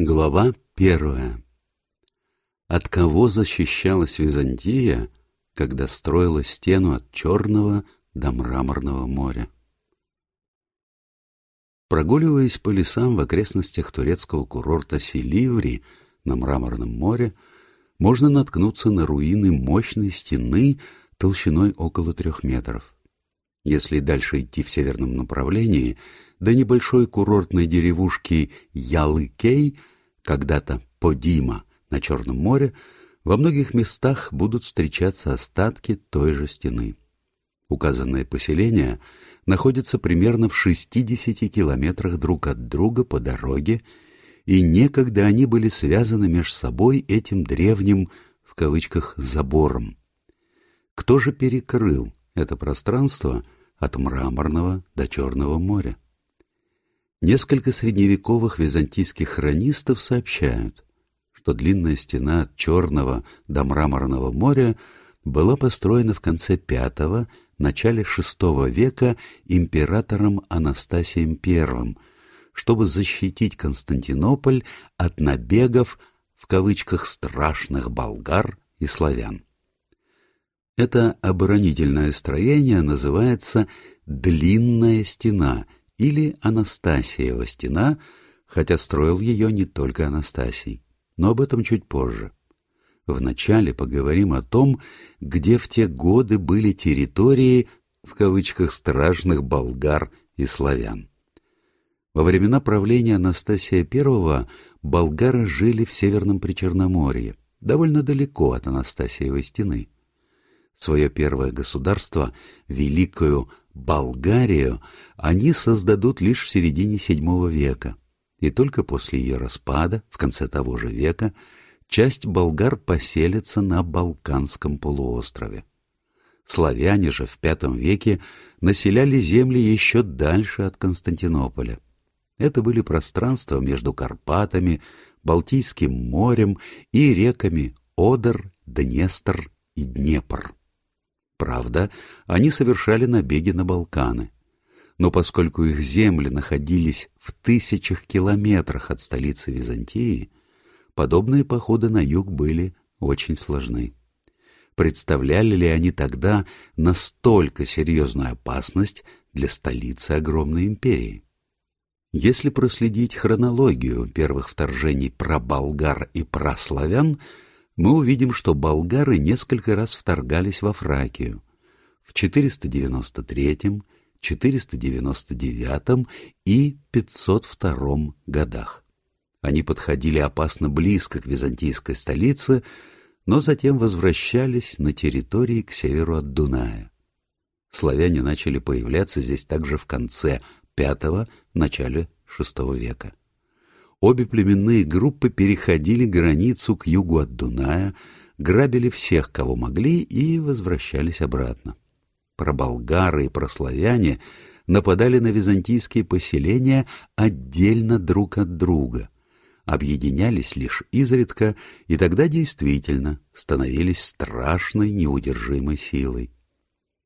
Глава первая. От кого защищалась Византия, когда строила стену от Черного до Мраморного моря? Прогуливаясь по лесам в окрестностях турецкого курорта Селиври на Мраморном море, можно наткнуться на руины мощной стены толщиной около трех метров. Если дальше идти в северном направлении, до небольшой курортной деревушки Ялыкей, когда-то Подима на Черном море, во многих местах будут встречаться остатки той же стены. Указанное поселение находится примерно в 60 километрах друг от друга по дороге, и некогда они были связаны между собой этим древним, в кавычках, забором. Кто же перекрыл это пространство от Мраморного до Черного моря? Несколько средневековых византийских хронистов сообщают, что длинная стена от Черного до Мраморного моря была построена в конце V – начале VI века императором Анастасием I, чтобы защитить Константинополь от набегов в кавычках «страшных болгар» и славян. Это оборонительное строение называется «длинная стена» или Анастасиева стена, хотя строил ее не только Анастасий, но об этом чуть позже. Вначале поговорим о том, где в те годы были территории, в кавычках, страшных болгар и славян. Во времена правления Анастасия I болгары жили в Северном Причерноморье, довольно далеко от Анастасиевой стены. Свое первое государство, Великую Болгарию они создадут лишь в середине VII века, и только после ее распада, в конце того же века, часть болгар поселится на Балканском полуострове. Славяне же в V веке населяли земли еще дальше от Константинополя. Это были пространства между Карпатами, Балтийским морем и реками Одер, Днестр и Днепр. Правда, они совершали набеги на Балканы. Но поскольку их земли находились в тысячах километрах от столицы Византии, подобные походы на юг были очень сложны. Представляли ли они тогда настолько серьезную опасность для столицы огромной империи? Если проследить хронологию первых вторжений про болгар и про славян, мы увидим, что болгары несколько раз вторгались во Фракию. В 493, 499 и 502 годах. Они подходили опасно близко к византийской столице, но затем возвращались на территории к северу от Дуная. Славяне начали появляться здесь также в конце V – начале VI века. Обе племенные группы переходили границу к югу от Дуная, грабили всех, кого могли, и возвращались обратно. Проболгары и прославяне нападали на византийские поселения отдельно друг от друга, объединялись лишь изредка и тогда действительно становились страшной неудержимой силой.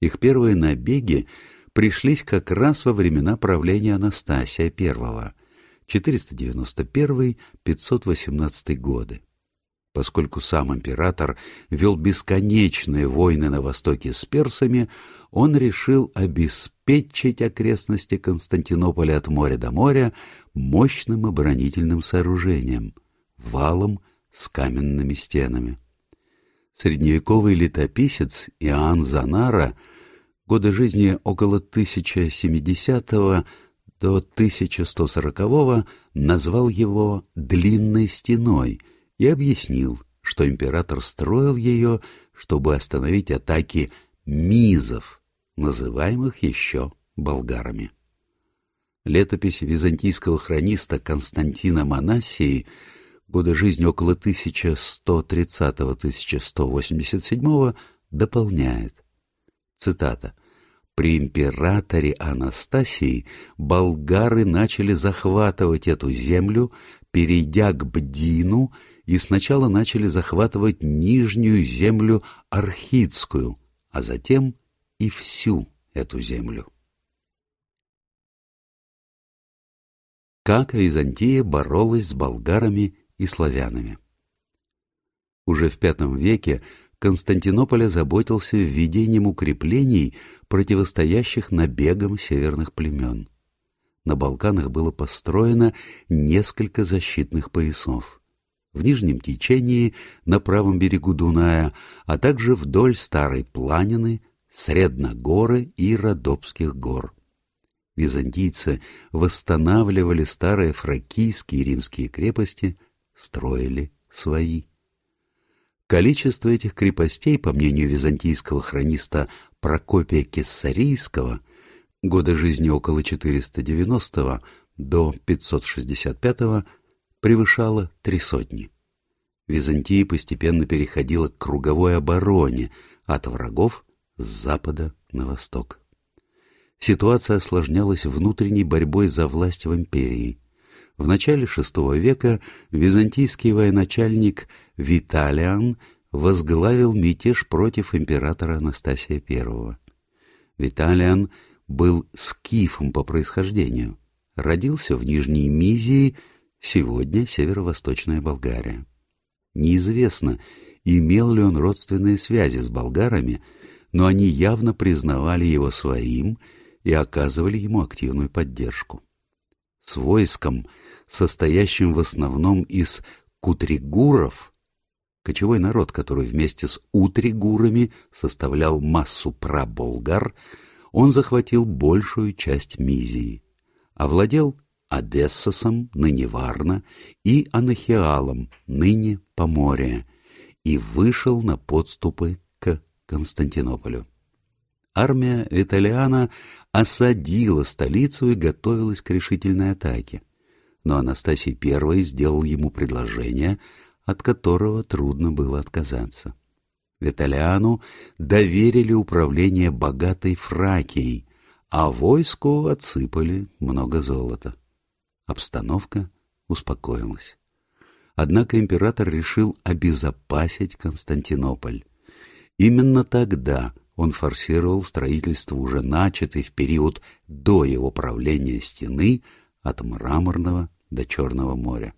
Их первые набеги пришлись как раз во времена правления Анастасия I – 491-518 годы. Поскольку сам император вел бесконечные войны на востоке с персами, он решил обеспечить окрестности Константинополя от моря до моря мощным оборонительным сооружением — валом с каменными стенами. Средневековый летописец Иоанн Занара, годы жизни около 1070 до 1140-го назвал его «длинной стеной» и объяснил, что император строил ее, чтобы остановить атаки мизов, называемых еще болгарами. Летопись византийского хрониста Константина Манассии годы жизни около 1130-1187 дополняет. Цитата. При императоре Анастасии болгары начали захватывать эту землю, перейдя к Бдину, и сначала начали захватывать нижнюю землю Архидскую, а затем и всю эту землю. как Византия боролась с болгарами и славянами. Уже в V веке Константинополь озаботился введением укреплений, противостоящих набегам северных племен. На Балканах было построено несколько защитных поясов. В нижнем течении, на правом берегу Дуная, а также вдоль Старой Планины, Средногоры и Родопских гор. Византийцы восстанавливали старые фракийские и римские крепости, строили свои. Количество этих крепостей, по мнению византийского хрониста Прокопия Кессарийского, годы жизни около 490 до 565 превышало три сотни. Византия постепенно переходила к круговой обороне от врагов с запада на восток. Ситуация осложнялась внутренней борьбой за власть в империи. В начале VI века византийский военачальник Виталиан возглавил мятеж против императора Анастасия I. Виталиан был скифом по происхождению. Родился в Нижней Мизии, сегодня северо-восточная Болгария. Неизвестно, имел ли он родственные связи с болгарами, но они явно признавали его своим и оказывали ему активную поддержку. С войском, состоящим в основном из кутригуров, кочевой народ, который вместе с утригурами составлял массу праболгар, он захватил большую часть Мизии, овладел Одессосом, ныне Варна, и Анахиалом, ныне Поморье, и вышел на подступы к Константинополю. Армия Виталиана осадила столицу и готовилась к решительной атаке. Но Анастасий I сделал ему предложение, от которого трудно было отказаться. Виталиану доверили управление богатой Фракией, а войску отсыпали много золота. Обстановка успокоилась. Однако император решил обезопасить Константинополь. Именно тогда он форсировал строительство уже начатой в период до его правления стены от Мраморного до Черного моря.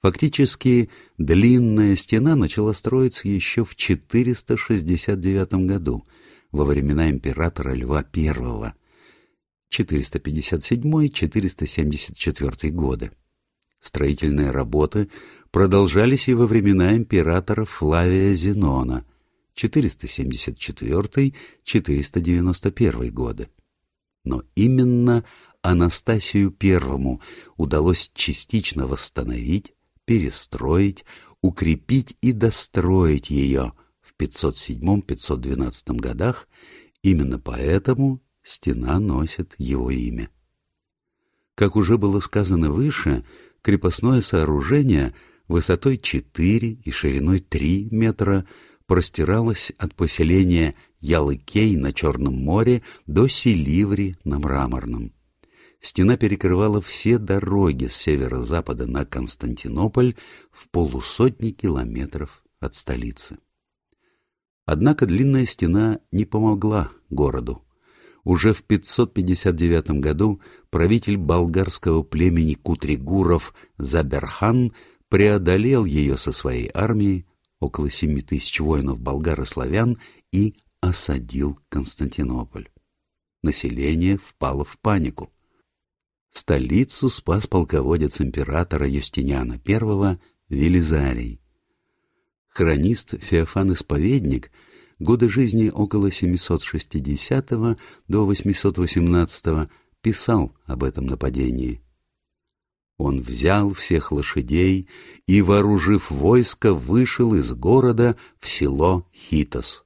Фактически, длинная стена начала строиться еще в 469 году, во времена императора Льва I, 457-474 годы. Строительные работы продолжались и во времена императора Флавия Зенона, 474-491 годы. Но именно Анастасию I удалось частично восстановить перестроить, укрепить и достроить ее в 507-512 годах, именно поэтому стена носит его имя. Как уже было сказано выше, крепостное сооружение высотой 4 и шириной 3 метра простиралось от поселения Ялыкей на Черном море до Селиври на Мраморном. Стена перекрывала все дороги с северо-запада на Константинополь в полусотни километров от столицы. Однако длинная стена не помогла городу. Уже в 559 году правитель болгарского племени Кутригуров Заберхан преодолел ее со своей армией, около семи тысяч воинов болгар и славян, и осадил Константинополь. Население впало в панику. Столицу спас полководец императора Юстиниана I Велизарий. Хронист Феофан Исповедник годы жизни около 760 до 818 писал об этом нападении. Он взял всех лошадей и, вооружив войско, вышел из города в село Хитос.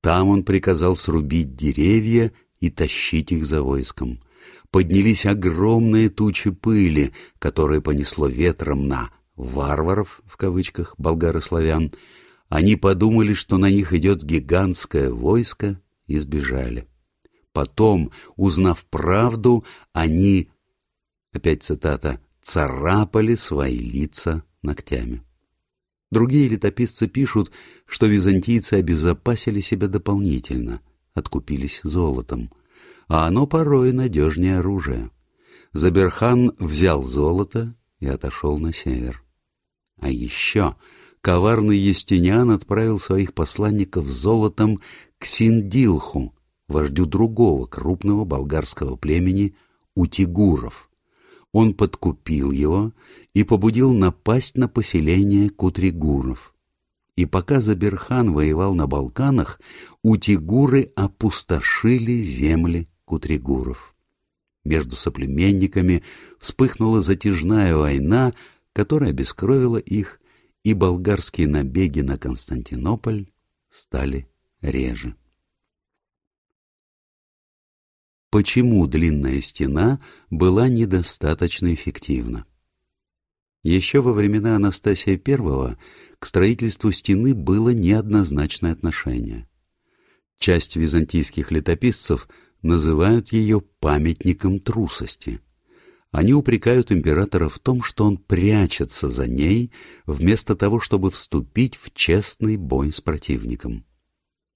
Там он приказал срубить деревья и тащить их за войском поднялись огромные тучи пыли, которые понесло ветром на «варваров», в кавычках, болгар и славян. Они подумали, что на них идет гигантское войско, и сбежали. Потом, узнав правду, они, опять цитата, «царапали свои лица ногтями». Другие летописцы пишут, что византийцы обезопасили себя дополнительно, откупились золотом а оно порой надежнее оружия. Заберхан взял золото и отошел на север. А еще коварный Естиниан отправил своих посланников золотом к Синдилху, вождю другого крупного болгарского племени Утигуров. Он подкупил его и побудил напасть на поселение Кутригуров. И пока Заберхан воевал на Балканах, утигуры опустошили земли Кутригуров. Между соплеменниками вспыхнула затяжная война, которая обескровила их, и болгарские набеги на Константинополь стали реже. Почему длинная стена была недостаточно эффективна? Еще во времена Анастасия I к строительству стены было неоднозначное отношение. Часть византийских летописцев называют ее памятником трусости. Они упрекают императора в том, что он прячется за ней, вместо того, чтобы вступить в честный бой с противником.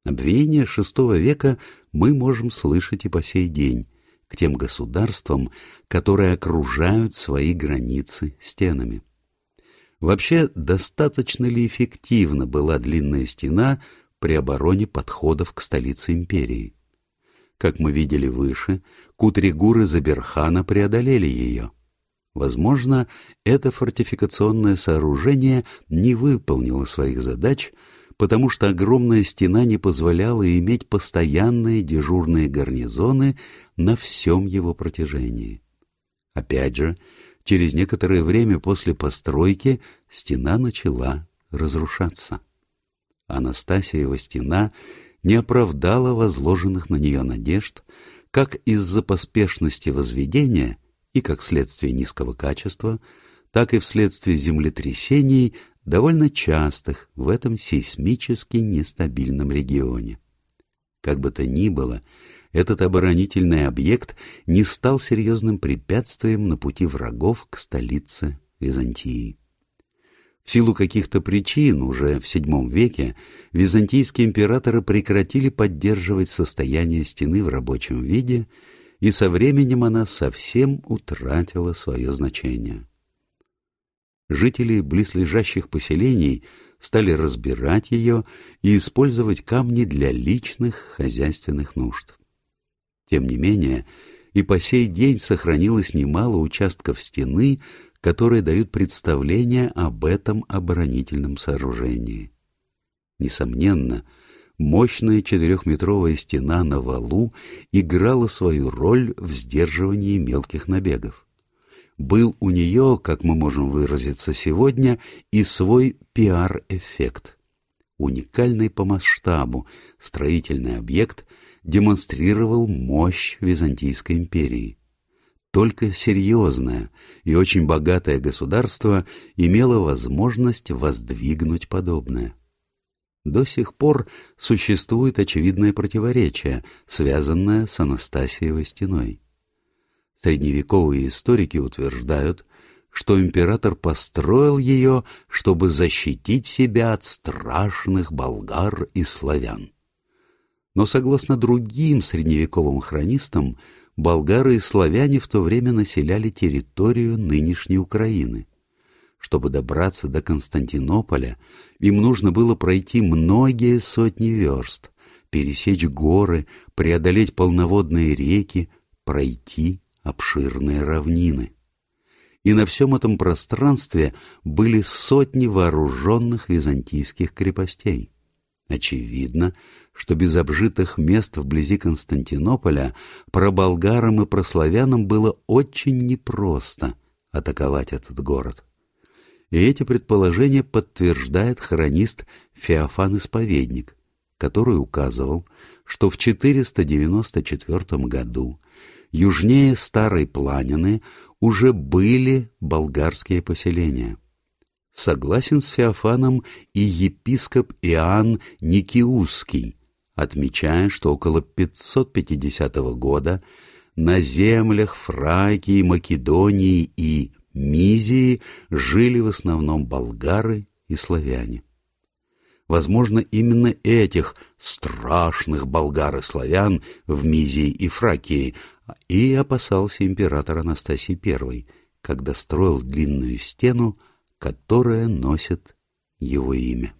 Обвинения VI века мы можем слышать и по сей день к тем государствам, которые окружают свои границы стенами. Вообще, достаточно ли эффективна была длинная стена при обороне подходов к столице империи? Как мы видели выше, кутригуры Заберхана преодолели ее. Возможно, это фортификационное сооружение не выполнило своих задач, потому что огромная стена не позволяла иметь постоянные дежурные гарнизоны на всем его протяжении. Опять же, через некоторое время после постройки стена начала разрушаться. Анастасиева стена не оправдала возложенных на нее надежд, как из-за поспешности возведения и как следствие низкого качества, так и вследствие землетрясений, довольно частых в этом сейсмически нестабильном регионе. Как бы то ни было, этот оборонительный объект не стал серьезным препятствием на пути врагов к столице Византии. В силу каких-то причин уже в VII веке византийские императоры прекратили поддерживать состояние стены в рабочем виде, и со временем она совсем утратила свое значение жители близлежащих поселений стали разбирать ее и использовать камни для личных хозяйственных нужд. Тем не менее, и по сей день сохранилось немало участков стены, которые дают представление об этом оборонительном сооружении. Несомненно, мощная четырехметровая стена на валу играла свою роль в сдерживании мелких набегов был у нее, как мы можем выразиться сегодня, и свой пиар-эффект. Уникальный по масштабу строительный объект демонстрировал мощь Византийской империи. Только серьезное и очень богатое государство имело возможность воздвигнуть подобное. До сих пор существует очевидное противоречие, связанное с Анастасиевой стеной. Средневековые историки утверждают, что император построил ее, чтобы защитить себя от страшных болгар и славян. Но согласно другим средневековым хронистам, болгары и славяне в то время населяли территорию нынешней Украины. Чтобы добраться до Константинополя, им нужно было пройти многие сотни верст, пересечь горы, преодолеть полноводные реки, пройти обширные равнины. И на всем этом пространстве были сотни вооруженных византийских крепостей. Очевидно, что без обжитых мест вблизи Константинополя проболгарам и прославянам было очень непросто атаковать этот город. И эти предположения подтверждает хронист Феофан Исповедник, который указывал, что в 494 году южнее Старой Планины уже были болгарские поселения. Согласен с Феофаном и епископ Иоанн Никиусский, отмечая, что около 550 года на землях Фракии, Македонии и Мизии жили в основном болгары и славяне. Возможно, именно этих страшных болгар и славян в Мизии и Фракии и опасался император Анастасий I, когда строил длинную стену, которая носит его имя.